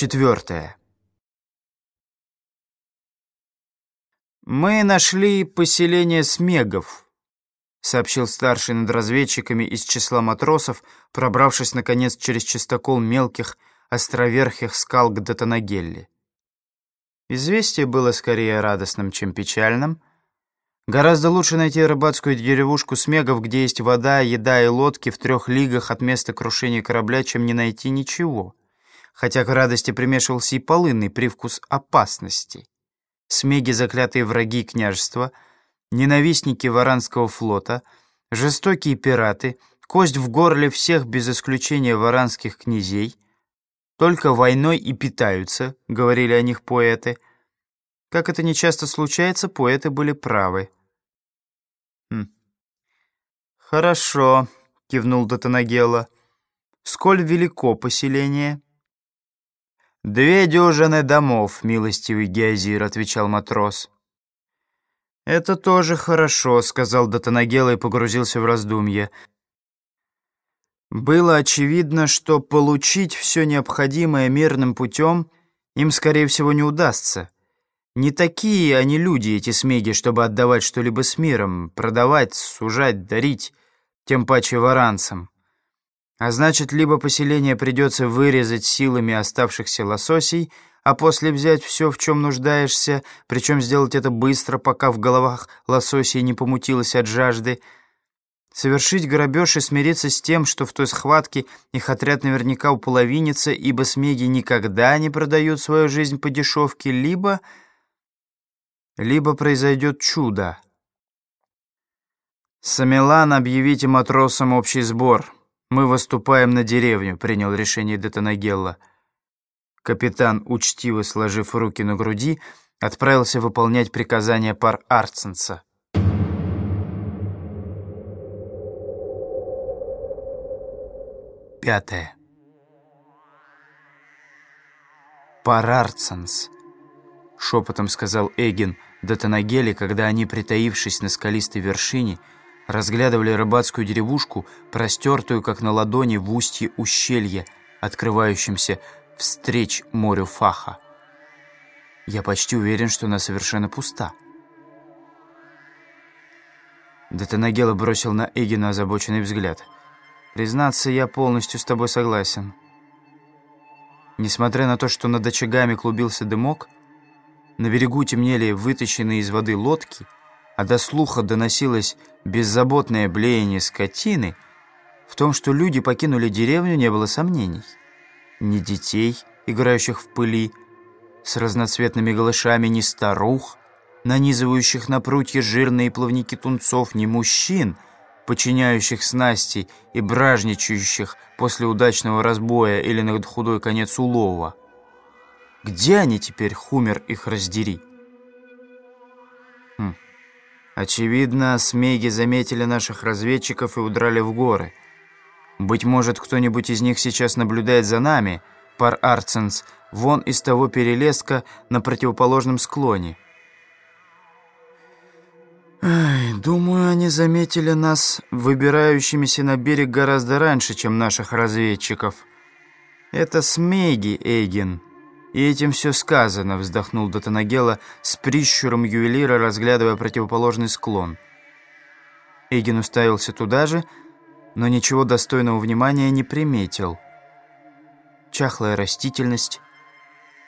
Четвертое. «Мы нашли поселение Смегов», — сообщил старший над разведчиками из числа матросов, пробравшись, наконец, через чистокол мелких, островерхих скал к Датанагелле. Известие было скорее радостным, чем печальным. Гораздо лучше найти рыбацкую деревушку Смегов, где есть вода, еда и лодки в трех лигах от места крушения корабля, чем не найти ничего. Хотя к радости примешивался и полынный привкус опасности. Смеги — заклятые враги княжества, ненавистники Варанского флота, жестокие пираты, кость в горле всех без исключения варанских князей — только войной и питаются, говорили о них поэты. Как это нечасто случается, поэты были правы. Хм. «Хорошо», — кивнул Датанагела. «Сколь велико поселение?» «Две дюжины домов, милостивый Геозир», — отвечал матрос. «Это тоже хорошо», — сказал Датанагела и погрузился в раздумье. Было очевидно, что получить все необходимое мирным путем им, скорее всего, не удастся. Не такие они люди, эти смеги, чтобы отдавать что-либо с миром, продавать, сужать, дарить, тем паче варанцам. А значит, либо поселение придется вырезать силами оставшихся лососей, а после взять все, в чем нуждаешься, причем сделать это быстро, пока в головах лососей не помутилось от жажды, Совершить грабеж и смириться с тем, что в той схватке их отряд наверняка уполовинится, ибо смеги никогда не продают свою жизнь по дешевке, либо... либо произойдет чудо. «Самилан, объявите матросам общий сбор. Мы выступаем на деревню», — принял решение Детанагелла. Капитан, учтиво сложив руки на груди, отправился выполнять приказания пар Арценса. Пятое. «Парарцанс», — шепотом сказал Эгин Датанагели, когда они, притаившись на скалистой вершине, разглядывали рыбацкую деревушку, простертую, как на ладони, в устье ущелья, открывающемся встреч морю Фаха. «Я почти уверен, что она совершенно пуста». Датанагела бросил на Эгина озабоченный взгляд — Признаться, я полностью с тобой согласен. Несмотря на то, что над очагами клубился дымок, на берегу темнели вытащенные из воды лодки, а до слуха доносилось беззаботное блеяние скотины, в том, что люди покинули деревню, не было сомнений. Ни детей, играющих в пыли, с разноцветными голышами, ни старух, нанизывающих на прутья жирные плавники тунцов, ни мужчин — подчиняющих снасти и бражничающих после удачного разбоя или на худой конец улова. Где они теперь, хумер их раздери? Хм. Очевидно, смеги заметили наших разведчиков и удрали в горы. Быть может, кто-нибудь из них сейчас наблюдает за нами, пар Арценс, вон из того перелеска на противоположном склоне. Ай, думаю, они заметили нас выбирающимися на берег гораздо раньше, чем наших разведчиков. Это Смеги, Эйген. И этим все сказано, вздохнул Датанагела с прищуром ювелира, разглядывая противоположный склон. Эйген уставился туда же, но ничего достойного внимания не приметил. Чахлая растительность,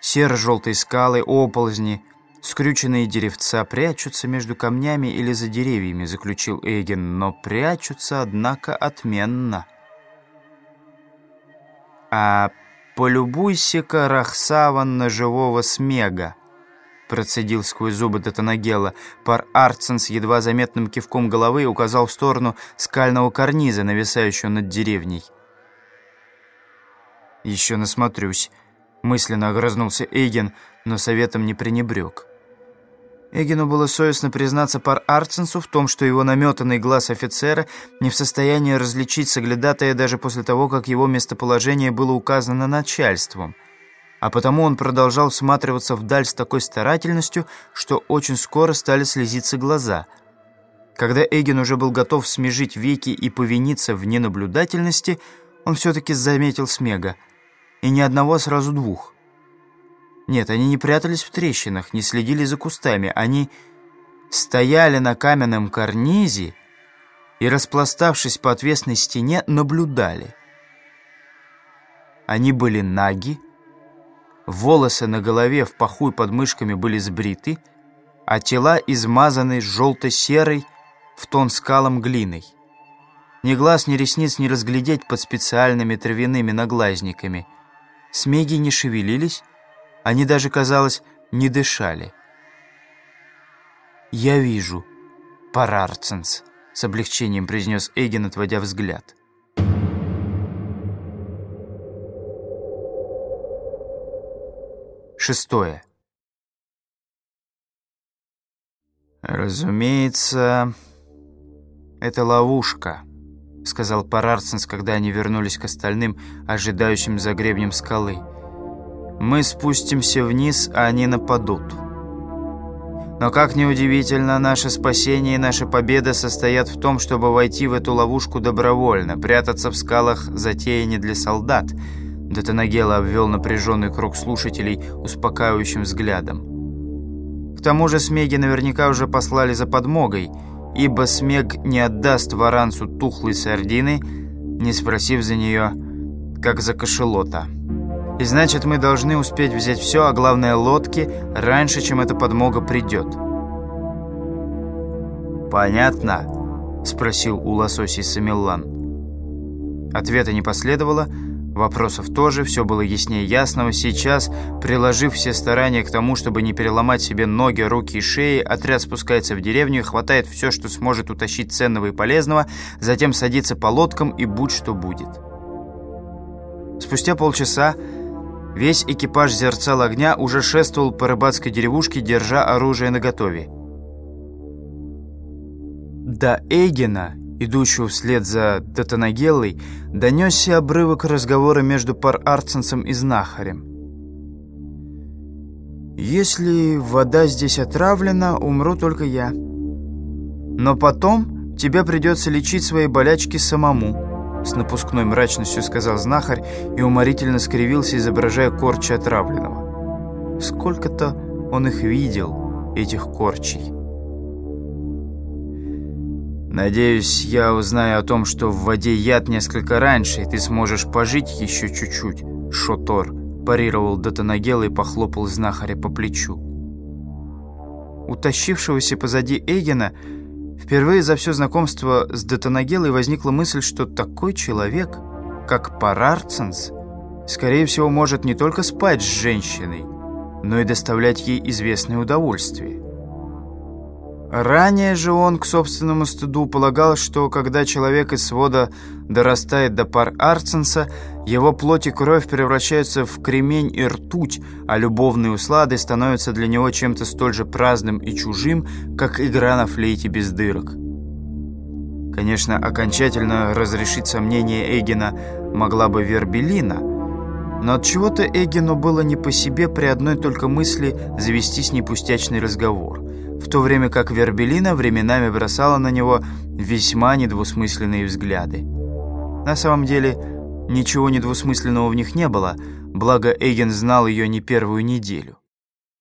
серо-желтые скалы, оползни — Скрюченные деревца прячутся между камнями или за деревьями, заключил Эйген, но прячутся, однако, отменно. А полюбуйся-ка, Рахсаван, на живого смега, процедил сквозь зубы Датанагела. Пар Арцен с едва заметным кивком головы указал в сторону скального карниза, нависающего над деревней. «Еще насмотрюсь», — мысленно огрызнулся Эйген, но советом не пренебрег. Эгину было совестно признаться пар Арценсу в том, что его наметанный глаз офицера не в состоянии различить соглядатая даже после того, как его местоположение было указано начальством. А потому он продолжал всматриваться вдаль с такой старательностью, что очень скоро стали слезиться глаза. Когда Эгин уже был готов смежить веки и повиниться в ненаблюдательности, он все-таки заметил Смега. И ни одного, а сразу двух. Нет, они не прятались в трещинах, не следили за кустами. Они стояли на каменном карнизе и, распластавшись по отвесной стене, наблюдали. Они были наги, волосы на голове в паху и под мышками были сбриты, а тела измазаны желто-серой в тон скалом глиной. Ни глаз, ни ресниц не разглядеть под специальными травяными наглазниками. Смеги не шевелились, они даже, казалось, не дышали. «Я вижу, Парарценс», — с облегчением произнес Эгин, отводя взгляд. Шестое. «Разумеется, это ловушка», — сказал Парарценс, когда они вернулись к остальным, ожидающим за гребнем скалы. «Мы спустимся вниз, а они нападут». Но, как ни удивительно, наше спасение и наша победа состоят в том, чтобы войти в эту ловушку добровольно, прятаться в скалах затея не для солдат. Детонагела обвел напряженный круг слушателей успокаивающим взглядом. К тому же Смеги наверняка уже послали за подмогой, ибо Смег не отдаст Варанцу тухлой сардины, не спросив за нее, как за кошелота. И значит, мы должны успеть взять все, а главное лодки, раньше, чем эта подмога придет. «Понятно?» — спросил у лососей Самиллан. Ответа не последовало, вопросов тоже, все было яснее ясного. Сейчас, приложив все старания к тому, чтобы не переломать себе ноги, руки и шеи, отряд спускается в деревню и хватает все, что сможет утащить ценного и полезного, затем садится по лодкам и будь что будет. Спустя полчаса Весь экипаж зерцал огня уже шествовал по рыбацкой деревушке, держа оружие наготове. До Эйгена, идущего вслед за Татанагеллой, донесся обрывок разговора между пар-арценсом и знахарем. «Если вода здесь отравлена, умру только я. Но потом тебе придется лечить свои болячки самому». С напускной мрачностью сказал знахарь и уморительно скривился, изображая корчи отравленного. Сколько-то он их видел, этих корчей. «Надеюсь, я узнаю о том, что в воде яд несколько раньше, и ты сможешь пожить еще чуть-чуть, Шотор», парировал Датанагел и похлопал знахаря по плечу. Утащившегося позади Эгена Впервые за все знакомство с Детонагелой возникла мысль, что такой человек, как Парарценс, скорее всего, может не только спать с женщиной, но и доставлять ей известное удовольствие. Ранее же он, к собственному стыду, полагал, что когда человек из свода дорастает до пар Арценса, его плоть и кровь превращаются в кремень и ртуть, а любовные услады становятся для него чем-то столь же праздным и чужим, как игра на флейте без дырок. Конечно, окончательно разрешить сомнения Эгина могла бы Вербелина, но от чего то Эгину было не по себе при одной только мысли завести с ней пустячный разговор – в то время как Вербелина временами бросала на него весьма недвусмысленные взгляды. На самом деле, ничего недвусмысленного в них не было, благо Эйген знал ее не первую неделю.